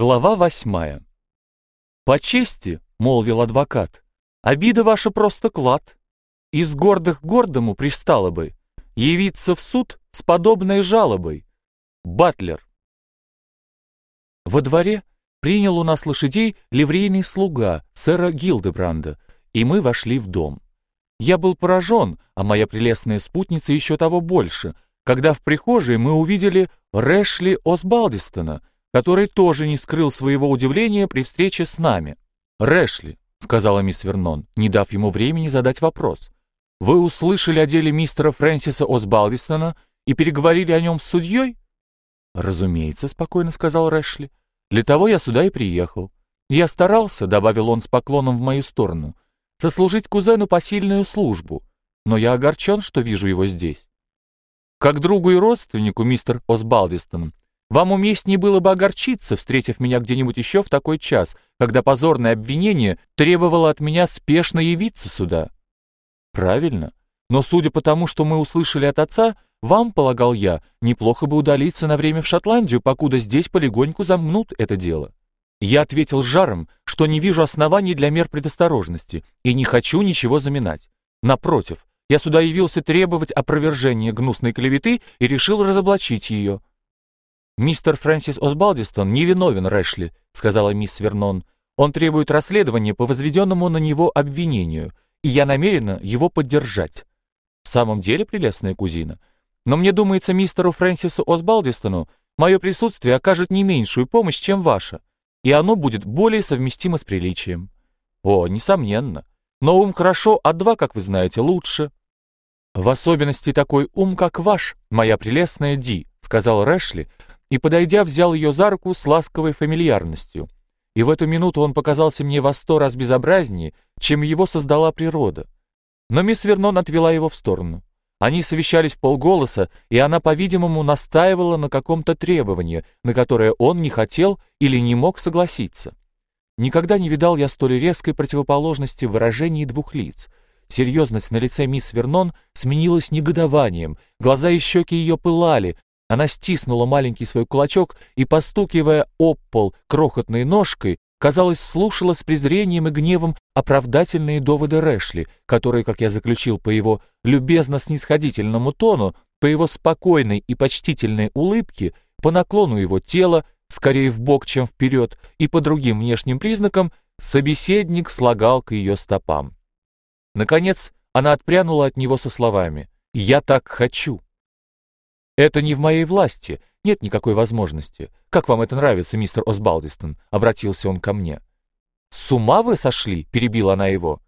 Глава восьмая. «По чести, — молвил адвокат, — обида ваша просто клад. Из гордых гордому пристало бы явиться в суд с подобной жалобой. Батлер». Во дворе принял у нас лошадей ливрейный слуга сэра Гилдебранда, и мы вошли в дом. Я был поражен, а моя прелестная спутница еще того больше, когда в прихожей мы увидели Рэшли Осбалдистона — который тоже не скрыл своего удивления при встрече с нами. «Рэшли», — сказала мисс Вернон, не дав ему времени задать вопрос, «вы услышали о деле мистера Фрэнсиса Осбалдистона и переговорили о нем с судьей?» «Разумеется», — спокойно сказал Рэшли. «Для того я сюда и приехал. Я старался», — добавил он с поклоном в мою сторону, «сослужить кузену посильную службу, но я огорчен, что вижу его здесь». «Как другу и родственнику, мистер Осбалдистон, вам уместнее было бы огорчиться, встретив меня где-нибудь еще в такой час, когда позорное обвинение требовало от меня спешно явиться сюда. Правильно. Но судя по тому, что мы услышали от отца, вам, полагал я, неплохо бы удалиться на время в Шотландию, покуда здесь полегоньку замнут это дело. Я ответил жаром, что не вижу оснований для мер предосторожности и не хочу ничего заминать. Напротив, я сюда явился требовать опровержения гнусной клеветы и решил разоблачить ее. «Мистер Фрэнсис Осбалдистон невиновен, Рэшли», — сказала мисс Вернон. «Он требует расследования по возведенному на него обвинению, и я намерена его поддержать». «В самом деле, прелестная кузина. Но мне думается, мистеру Фрэнсису Осбалдистону мое присутствие окажет не меньшую помощь, чем ваше, и оно будет более совместимо с приличием». «О, несомненно. Но ум хорошо, а два, как вы знаете, лучше». «В особенности такой ум, как ваш, моя прелестная Ди», — сказал Рэшли, — и, подойдя, взял ее за руку с ласковой фамильярностью. И в эту минуту он показался мне во сто раз безобразнее, чем его создала природа. Но мисс Вернон отвела его в сторону. Они совещались в полголоса, и она, по-видимому, настаивала на каком-то требовании, на которое он не хотел или не мог согласиться. Никогда не видал я столь резкой противоположности в выражении двух лиц. Серьезность на лице мисс Вернон сменилась негодованием, глаза и щеки ее пылали, она стиснула маленький свой кулачок и, постукивая об пол крохотной ножкой, казалось, слушала с презрением и гневом оправдательные доводы Рэшли, которые, как я заключил по его любезно-снисходительному тону, по его спокойной и почтительной улыбке, по наклону его тела, скорее в бок, чем вперед, и по другим внешним признакам, собеседник слагал к ее стопам. Наконец, она отпрянула от него со словами «Я так хочу». «Это не в моей власти. Нет никакой возможности. Как вам это нравится, мистер Осбалдистон?» — обратился он ко мне. «С ума вы сошли?» — перебила она его.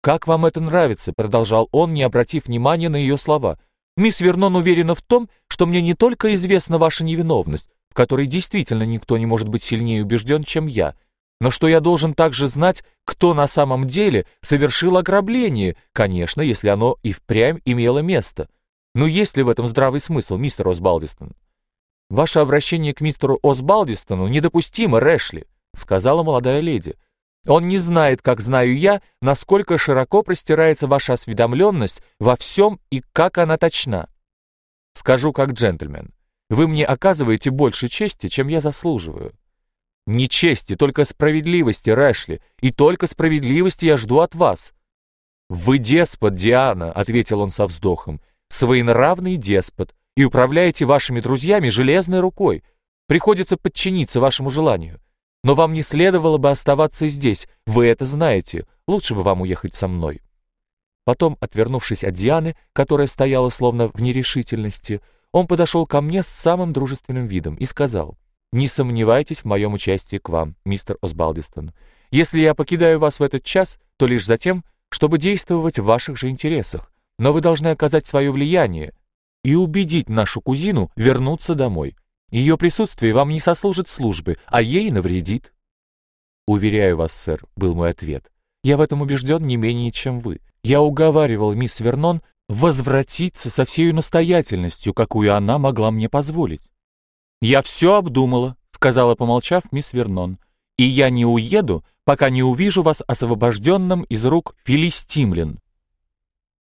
«Как вам это нравится?» — продолжал он, не обратив внимания на ее слова. «Мисс Вернон уверена в том, что мне не только известна ваша невиновность, в которой действительно никто не может быть сильнее убежден, чем я, но что я должен также знать, кто на самом деле совершил ограбление, конечно, если оно и впрямь имело место. Ну есть ли в этом здравый смысл, мистер Осбалдистон? Ваше обращение к мистеру Осбалдистону недопустимо, Рэшли, сказала молодая леди. Он не знает, как знаю я, насколько широко простирается ваша осведомленность во всем и как она точна. Скажу как джентльмен. Вы мне оказываете больше чести, чем я заслуживаю. Не чести, только справедливости, Рэшли, и только справедливости я жду от вас. Вы деспот, Диана, ответил он со вздохом, своенравный деспот и управляете вашими друзьями железной рукой. Приходится подчиниться вашему желанию. Но вам не следовало бы оставаться здесь, вы это знаете. Лучше бы вам уехать со мной». Потом, отвернувшись от Дианы, которая стояла словно в нерешительности, он подошел ко мне с самым дружественным видом и сказал, «Не сомневайтесь в моем участии к вам, мистер Осбалдистон. Если я покидаю вас в этот час, то лишь за тем, чтобы действовать в ваших же интересах но вы должны оказать свое влияние и убедить нашу кузину вернуться домой. Ее присутствие вам не сослужит службы, а ей навредит. Уверяю вас, сэр, был мой ответ. Я в этом убежден не менее, чем вы. Я уговаривал мисс Вернон возвратиться со всей настоятельностью, какую она могла мне позволить. «Я все обдумала», — сказала, помолчав, мисс Вернон, «и я не уеду, пока не увижу вас освобожденным из рук филистимлян».